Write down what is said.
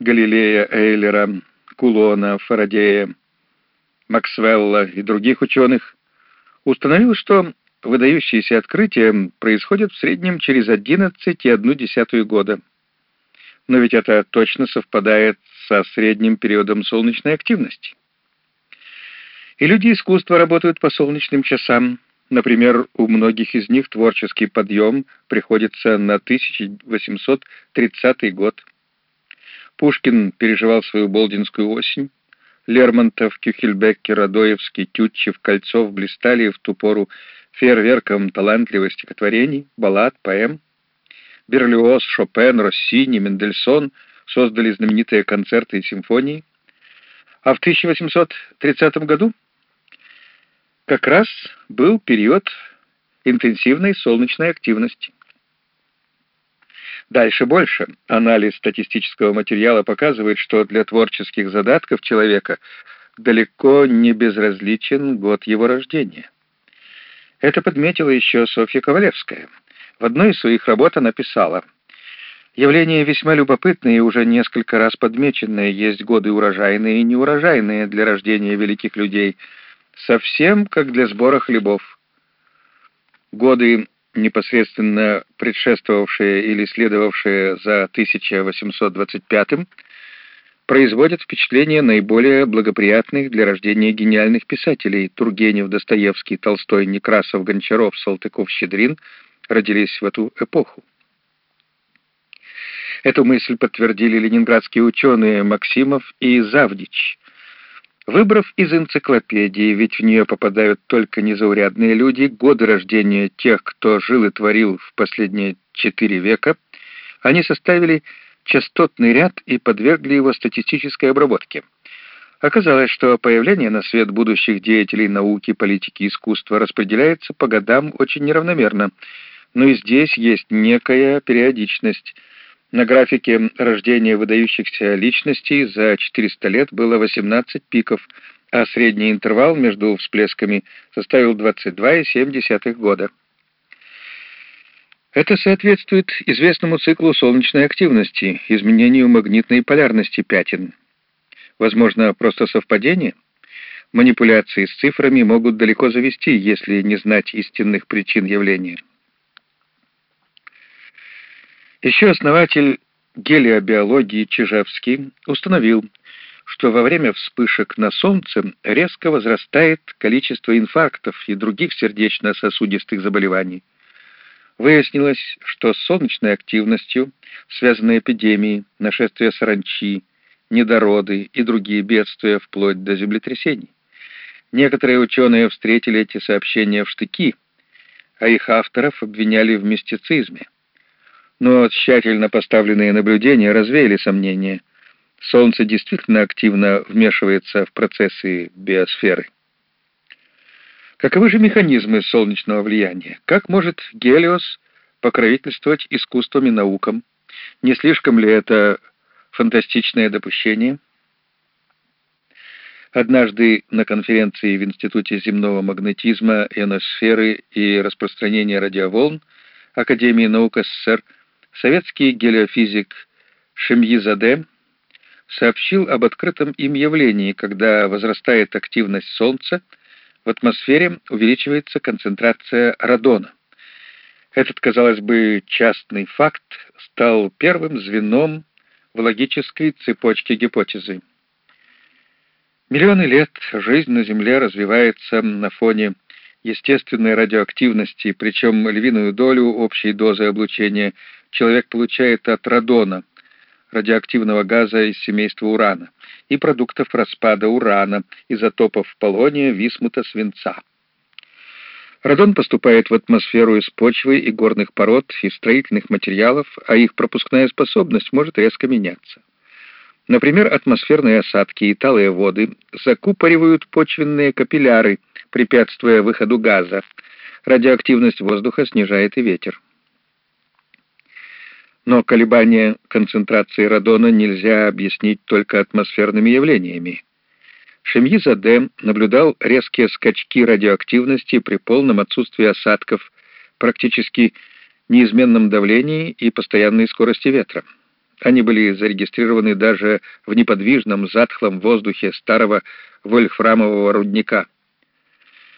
Галилея, Эйлера, Кулона, Фарадея, Максвелла и других ученых, установил, что выдающиеся открытия происходят в среднем через 11,1 года. Но ведь это точно совпадает со средним периодом солнечной активности. И люди искусства работают по солнечным часам. Например, у многих из них творческий подъем приходится на 1830 год. Пушкин переживал свою болдинскую осень. Лермонтов, Кюхельбеккер, Адоевский, Тютчев, Кольцов блистали в ту пору фейерверком талантливых стихотворений, баллад, поэм. Берлиоз, Шопен, Россини, Мендельсон создали знаменитые концерты и симфонии. А в 1830 году как раз был период интенсивной солнечной активности. Дальше больше. Анализ статистического материала показывает, что для творческих задатков человека далеко не безразличен год его рождения. Это подметила еще Софья Ковалевская. В одной из своих работ она писала «Явление весьма любопытное и уже несколько раз подмеченное. Есть годы урожайные и неурожайные для рождения великих людей, совсем как для сбора хлебов. Годы непосредственно предшествовавшие или следовавшие за 1825 производят впечатление наиболее благоприятных для рождения гениальных писателей. Тургенев, Достоевский, Толстой, Некрасов, Гончаров, Салтыков, Щедрин родились в эту эпоху. Эту мысль подтвердили ленинградские ученые Максимов и Завдич – Выбрав из энциклопедии, ведь в нее попадают только незаурядные люди, годы рождения тех, кто жил и творил в последние четыре века, они составили частотный ряд и подвергли его статистической обработке. Оказалось, что появление на свет будущих деятелей науки, политики, искусства распределяется по годам очень неравномерно, но и здесь есть некая периодичность – на графике рождения выдающихся личностей за 400 лет было 18 пиков, а средний интервал между всплесками составил 22,7 года. Это соответствует известному циклу солнечной активности, изменению магнитной полярности пятен. Возможно, просто совпадение? Манипуляции с цифрами могут далеко завести, если не знать истинных причин явления. Еще основатель гелиобиологии Чижевский установил, что во время вспышек на Солнце резко возрастает количество инфарктов и других сердечно-сосудистых заболеваний. Выяснилось, что с солнечной активностью связаны эпидемии, нашествия саранчи, недороды и другие бедствия вплоть до землетрясений. Некоторые ученые встретили эти сообщения в штыки, а их авторов обвиняли в мистицизме но тщательно поставленные наблюдения развеяли сомнения. Солнце действительно активно вмешивается в процессы биосферы. Каковы же механизмы солнечного влияния? Как может Гелиос покровительствовать искусством и наукам? Не слишком ли это фантастичное допущение? Однажды на конференции в Институте земного магнетизма, ионосферы и распространения радиоволн Академии наук СССР советский гелиофизик Шемьизаде сообщил об открытом им явлении, когда возрастает активность Солнца, в атмосфере увеличивается концентрация радона. Этот, казалось бы, частный факт стал первым звеном в логической цепочке гипотезы. Миллионы лет жизнь на Земле развивается на фоне естественной радиоактивности, причем львиную долю общей дозы облучения человек получает от радона, радиоактивного газа из семейства урана, и продуктов распада урана, изотопов полония, висмута, свинца. Радон поступает в атмосферу из почвы и горных пород, из строительных материалов, а их пропускная способность может резко меняться. Например, атмосферные осадки и талые воды закупоривают почвенные капилляры, препятствуя выходу газа. Радиоактивность воздуха снижает и ветер. Но колебания концентрации радона нельзя объяснить только атмосферными явлениями. Шемьи-Заде наблюдал резкие скачки радиоактивности при полном отсутствии осадков, практически неизменном давлении и постоянной скорости ветра. Они были зарегистрированы даже в неподвижном затхлом воздухе старого вольфрамового рудника —